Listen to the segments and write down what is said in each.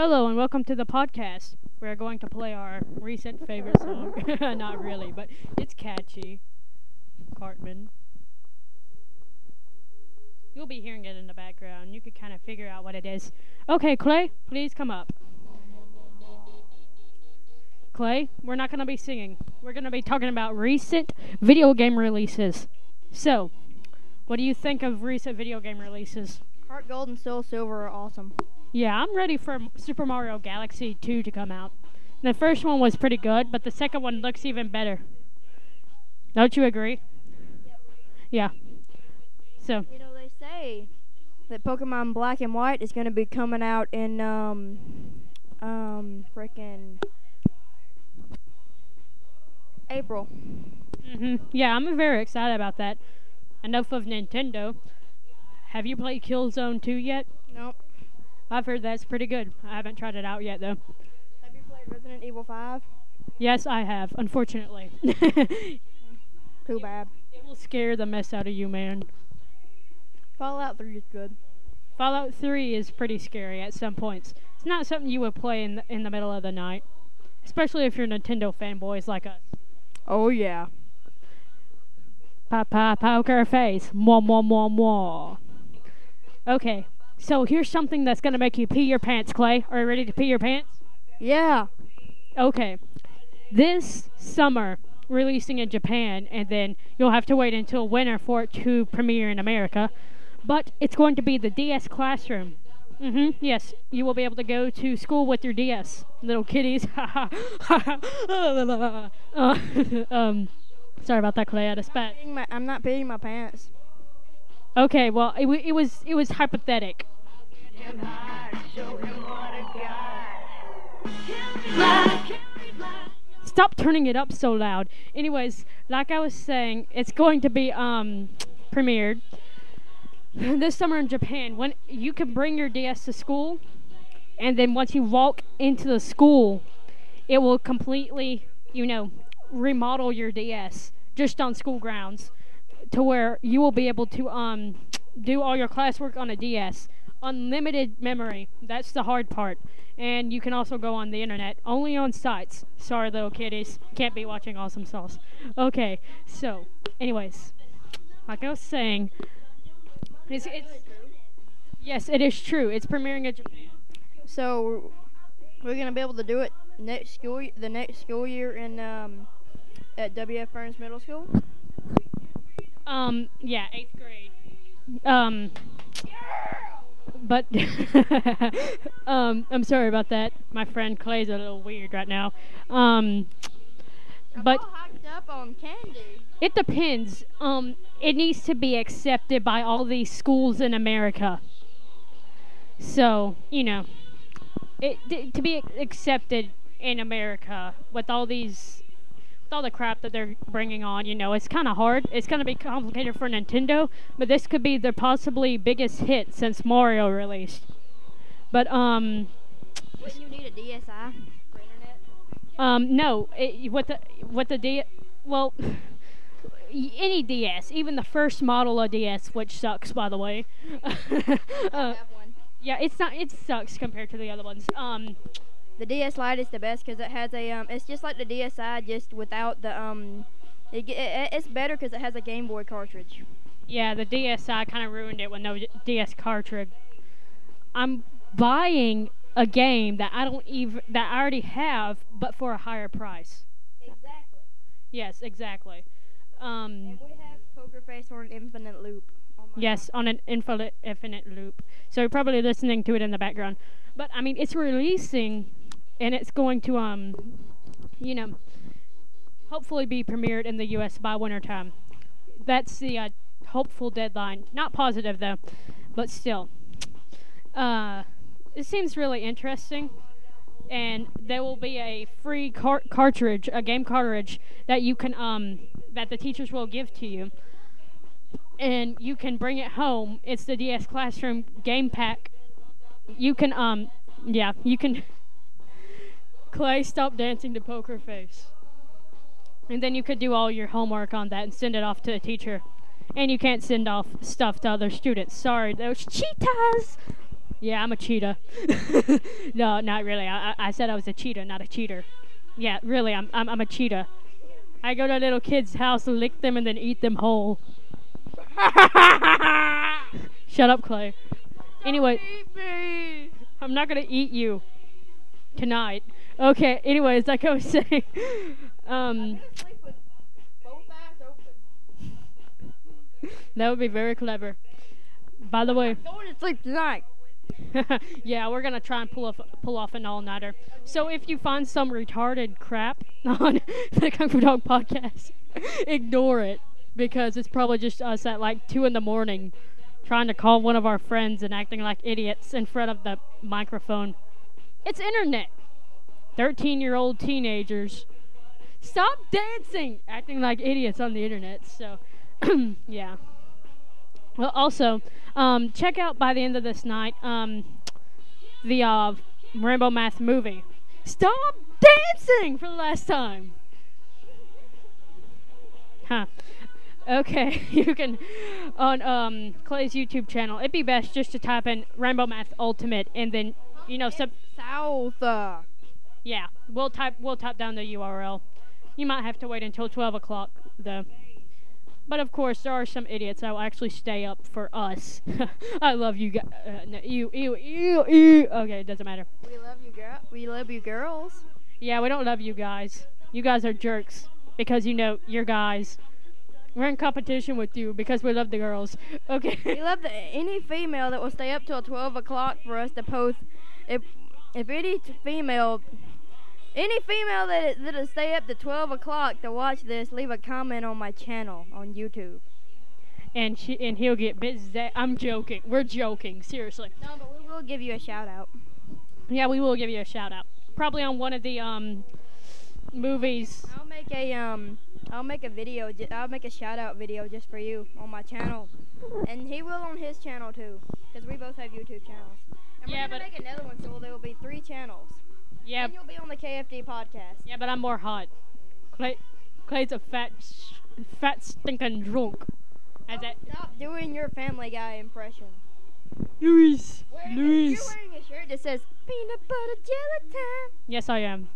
Hello and welcome to the podcast. We're going to play our recent favorite song. Not really, but it's catchy. Cartman. You'll be hearing it in the background. You could kind of figure out what it is. Okay, Clay, please come up. Clay, we're not going to be singing. We're going to be talking about recent video game releases. So, what do you think of recent video game releases? Heart Gold and Soul Silver are awesome. Yeah, I'm ready for Super Mario Galaxy 2 to come out. The first one was pretty good, but the second one looks even better. Don't you agree? Yeah. So, You know, they say that Pokemon Black and White is going to be coming out in, um, um, frickin' April. hmm yeah, I'm very excited about that. Enough of Nintendo. Have you played Killzone 2 yet? Nope. I've heard that's pretty good. I haven't tried it out yet, though. Have you played Resident Evil 5? Yes, I have, unfortunately. Too bad. it will scare the mess out of you, man. Fallout 3 is good. Fallout 3 is pretty scary at some points. It's not something you would play in the, in the middle of the night, especially if you're Nintendo fanboys like us. Oh, yeah. Pa pa poker face. Mwah mwah mwah mwah. Okay, so here's something that's gonna make you pee your pants, Clay. Are you ready to pee your pants? Yeah. Okay. This summer, releasing in Japan, and then you'll have to wait until winter for it to premiere in America. But it's going to be the DS Classroom. Mm-hmm. Yes, you will be able to go to school with your DS, little kitties. uh, um, sorry about that, Clay. I had a spat. Peeing my- I'm not peeing my pants. Okay, well, it, it was it was hypothetic. Stop turning it up so loud. Anyways, like I was saying, it's going to be um premiered this summer in Japan. When you can bring your DS to school, and then once you walk into the school, it will completely, you know, remodel your DS just on school grounds to where you will be able to um do all your classwork on a DS. Unlimited memory. That's the hard part. And you can also go on the internet only on sites. Sorry, little kiddies, can't be watching Awesome Sauce. Okay, so, anyways, like I was saying, it's, it's yes, it is true. It's premiering in Japan. So, we're going to be able to do it next school, the next school year in, um, at W.F. Burns Middle School. Um, yeah, eighth grade. Um, but um, I'm sorry about that. My friend Clay's a little weird right now. Um, but I'm all hyped up on candy. it depends. Um, it needs to be accepted by all these schools in America. So you know, it to be accepted in America with all these. With all the crap that they're bringing on, you know, it's kind of hard. It's going to be complicated for Nintendo, but this could be their possibly biggest hit since Mario released. But um, Wouldn't you need a DSI for internet? Um, no, it, with the with the D, well, any DS, even the first model of DS, which sucks by the way. Uh, yeah, it's not. It sucks compared to the other ones. Um, The DS Lite is the best because it has a um. It's just like the DSi, just without the um. It, it, it's better because it has a Game Boy cartridge. yeah, the DSi kind of ruined it with no DS cartridge. I'm buying a game that I don't even that I already have, but for a higher price. Exactly. Yes, exactly. Um, And we have Poker Face on an infinite loop. on my Yes, on an infinite infinite loop. So you're probably listening to it in the background. But I mean, it's releasing, and it's going to um, you know, hopefully be premiered in the U.S. by winter time. That's the uh, hopeful deadline. Not positive though, but still. Uh, it seems really interesting. And there will be a free car- cartridge, a game cartridge that you can um that the teachers will give to you and you can bring it home. It's the DS Classroom game pack. You can um yeah, you can Clay stop dancing to poker face. And then you could do all your homework on that and send it off to the teacher. And you can't send off stuff to other students. Sorry, those cheetahs. Yeah, I'm a cheetah. no, not really. I, I said I was a cheetah, not a cheater. Yeah, really, I'm, I'm I'm a cheetah. I go to a little kid's house, and lick them, and then eat them whole. Shut up, Clay. Anyway, I'm not gonna eat you tonight. Okay. Anyways, like I was saying, um, that would be very clever. By the way, Going to sleep tonight. yeah, we're gonna try and pull off pull off an all nighter. So if you find some retarded crap on the Kung Fu Dog podcast, ignore it because it's probably just us at like two in the morning trying to call one of our friends and acting like idiots in front of the microphone. It's internet. Thirteen year old teenagers. Stop dancing, acting like idiots on the internet. So, yeah. Well, also, um, check out by the end of this night um, the uh, Rainbow Math movie. Stop dancing for the last time. Huh. Okay, you can on um, Clay's YouTube channel. It'd be best just to type in Rainbow Math Ultimate and then you know sub. South. Uh, Yeah, we'll type we'll type down the URL. You might have to wait until twelve o'clock though. But of course, there are some idiots that will actually stay up for us. I love you guys. Uh, no, you, you, you, you. Okay, it doesn't matter. we love you, girl. We love you, girls. Yeah, we don't love you guys. You guys are jerks because you know you're guys. We're in competition with you because we love the girls. Okay. We love the, any female that will stay up till 12 o'clock for us to post. If if any female, any female that that'll stay up to 12 o'clock to watch this, leave a comment on my channel on YouTube. and she and he'll get busy. I'm joking. We're joking. Seriously. No, but we will give you a shout out. Yeah, we will give you a shout out. Probably on one of the um movies. I'll make a um, I'll make a video. I'll make a shout out video just for you on my channel, and he will on his channel too, because we both have YouTube channels. And Yeah, we're gonna make another one, so there will be three channels. Yeah, And you'll be on the KFD podcast. yeah, but I'm more hot. Clay, Clay's a fat, sh- fat stinking drunk. As that, Stop doing your Family Guy impression. Luis, Wearing a- Luis. you're wearing a shirt that says peanut butter jelly time. Yes, I am.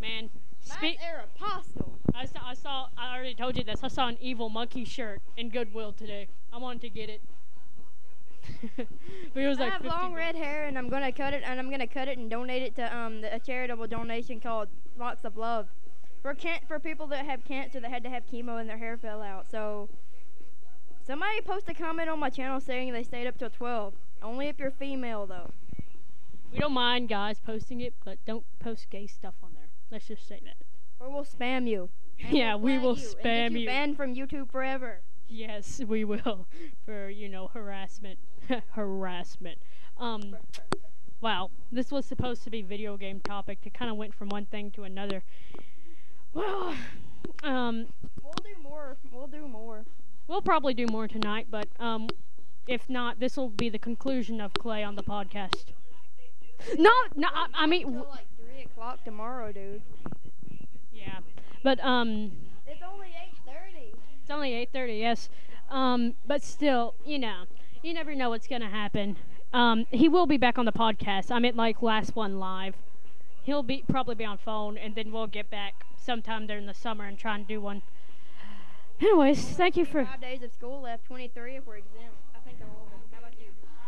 Man, speak. Mine's Aeropostale. I saw, I saw. I already told you this. I saw an evil monkey shirt in Goodwill today. I wanted to get it. but it was I like have 50 long red hair, and I'm gonna cut it, and I'm gonna cut it and donate it to um the, a charitable donation called Locks of Love for can for people that have cancer that had to have chemo and their hair fell out. So somebody post a comment on my channel saying they stayed up till 12. Only if you're female though. We don't mind guys posting it, but don't post gay stuff on there. Let's just say that. Or we'll spam you. And Yeah, we'll we will you and get you. Banned from YouTube forever. Yes, we will for you know harassment, harassment. Um, wow, this was supposed to be video game topic. It kind of went from one thing to another. Well, um, We'll do more. We'll do more. we'll probably do more tonight, but um, if not, this will be the conclusion of Clay on the podcast. No, no, I, I mean, like three o'clock tomorrow, dude. But um. It's only eight thirty. It's only 8:30, yes. Um, but still, you know, you never know what's gonna happen. Um, he will be back on the podcast. I meant like last one live. He'll be probably be on phone, and then we'll get back sometime during the summer and try and do one. Anyways, thank you for. Five days of school left. Twenty-three if we're exempt. I think I'm over. How about you?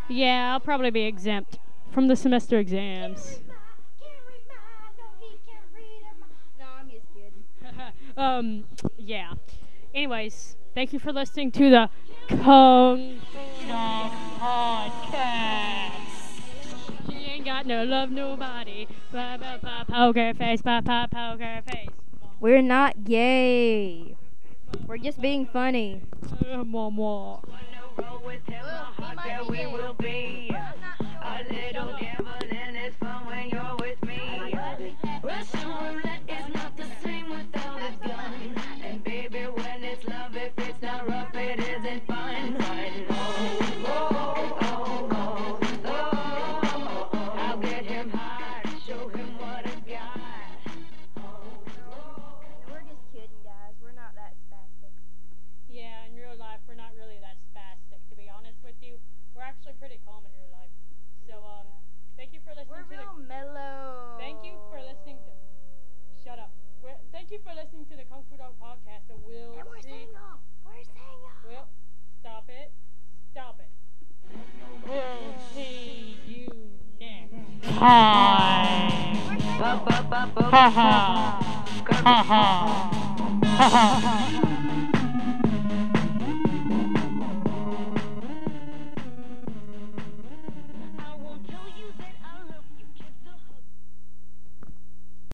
Yeah, I'll probably be exempt from the semester exams. Um, yeah. Anyways, thank you for listening to the Kung Fu Podcast. She ain't got no love nobody. Poker face, blah, blah, poker face. We're not gay. We're just being funny. Uh, more, more. There we will be a little gambling actually pretty calm in real life. So um, thank you for listening. We're to real the, mellow. Thank you for listening. To, shut up. We're, thank you for listening to the Kung Fu Dog podcast. And we'll and we're see. We're stop it. Stop it. We'll see you next time. Ha ha ha ha ha ha.